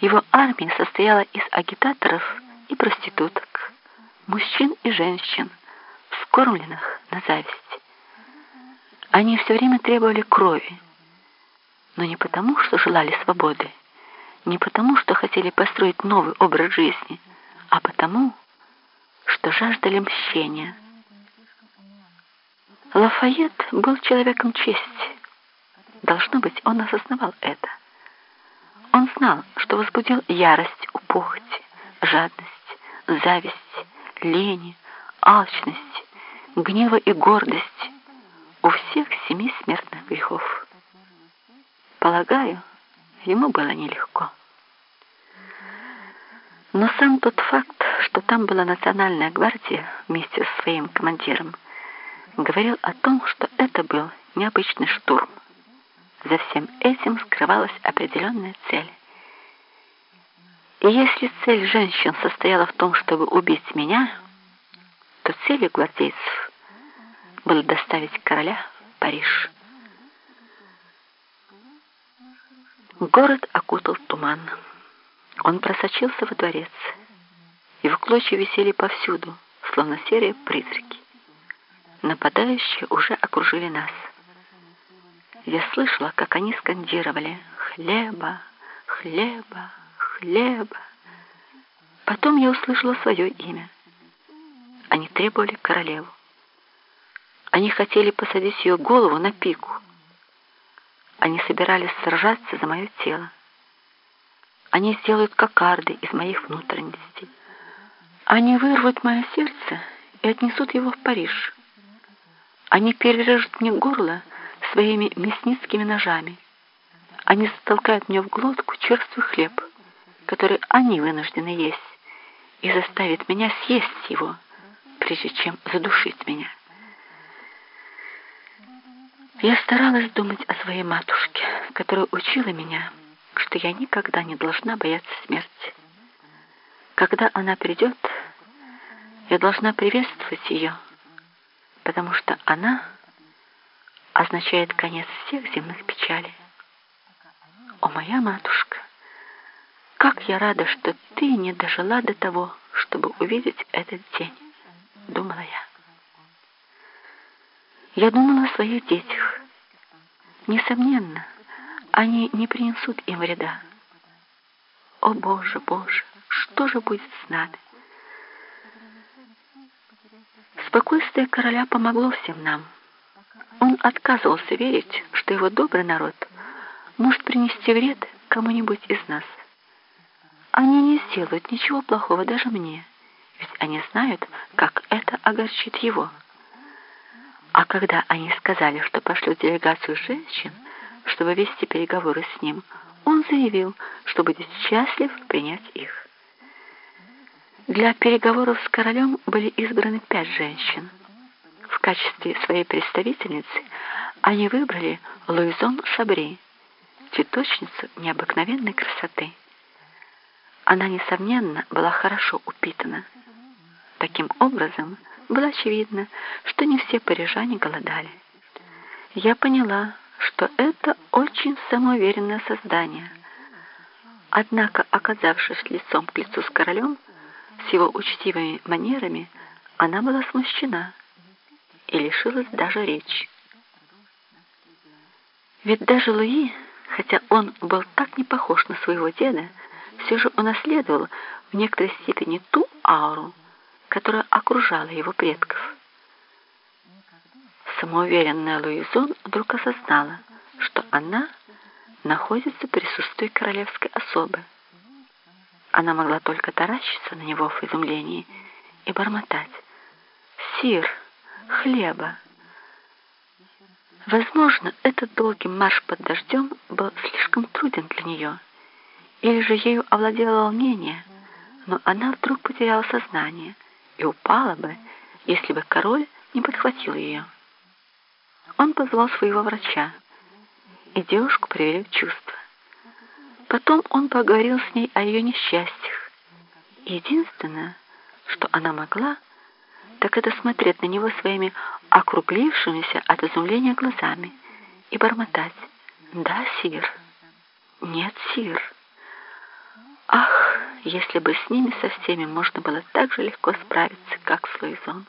Его армия состояла из агитаторов и проституток, мужчин и женщин, вскормленных на зависть. Они все время требовали крови, но не потому, что желали свободы, не потому, что хотели построить новый образ жизни, а потому, что жаждали мщения. Лафайет был человеком чести. Должно быть, он осознавал это. Знал, что возбудил ярость у похоти, жадность, зависть, лени, алчность, гнева и гордость у всех семи смертных грехов. Полагаю, ему было нелегко. Но сам тот факт, что там была национальная гвардия вместе со своим командиром, говорил о том, что это был необычный штурм. За всем этим скрывалась определенная цель. И если цель женщин состояла в том, чтобы убить меня, то целью гвардейцев было доставить короля в Париж. Город окутал туман. Он просочился во дворец. Его клочья висели повсюду, словно серые призраки. Нападающие уже окружили нас. Я слышала, как они скандировали «Хлеба! Хлеба! Хлеба!» Потом я услышала свое имя. Они требовали королеву. Они хотели посадить ее голову на пику. Они собирались сражаться за мое тело. Они сделают кокарды из моих внутренностей. Они вырвут мое сердце и отнесут его в Париж. Они перережут мне горло своими мясницкими ножами. Они затолкают мне в глотку черствый хлеб, который они вынуждены есть, и заставят меня съесть его, прежде чем задушить меня. Я старалась думать о своей матушке, которая учила меня, что я никогда не должна бояться смерти. Когда она придет, я должна приветствовать ее, потому что она означает конец всех земных печалей. О, моя матушка, как я рада, что ты не дожила до того, чтобы увидеть этот день, думала я. Я думала о своих детях. Несомненно, они не принесут им вреда. О, Боже, Боже, что же будет с нами? Спокойствие короля помогло всем нам. Он отказывался верить, что его добрый народ может принести вред кому-нибудь из нас. Они не сделают ничего плохого даже мне, ведь они знают, как это огорчит его. А когда они сказали, что пошлют делегацию женщин, чтобы вести переговоры с ним, он заявил, что будет счастлив принять их. Для переговоров с королем были избраны пять женщин. В качестве своей представительницы они выбрали Луизон Шабри, цветочницу необыкновенной красоты. Она, несомненно, была хорошо упитана. Таким образом, было очевидно, что не все парижане голодали. Я поняла, что это очень самоуверенное создание. Однако, оказавшись лицом к лицу с королем, с его учтивыми манерами, она была смущена и лишилась даже речи. Ведь даже Луи, хотя он был так не похож на своего деда, все же унаследовал в некоторой степени ту ауру, которая окружала его предков. Самоуверенная Луизон вдруг осознала, что она находится в присутствии королевской особы. Она могла только таращиться на него в изумлении и бормотать. «Сир, хлеба!» Возможно, этот долгий марш под дождем был слишком труден для нее, или же ею овладело волнение, но она вдруг потеряла сознание и упала бы, если бы король не подхватил ее. Он позвал своего врача, и девушку привели в чувство. Потом он поговорил с ней о ее несчастьях. Единственное, что она могла, так это смотреть на него своими округлившимися от изумления глазами и бормотать «Да, сир», «Нет, сир». Ах, если бы с ними со всеми можно было так же легко справиться, как с Луизон.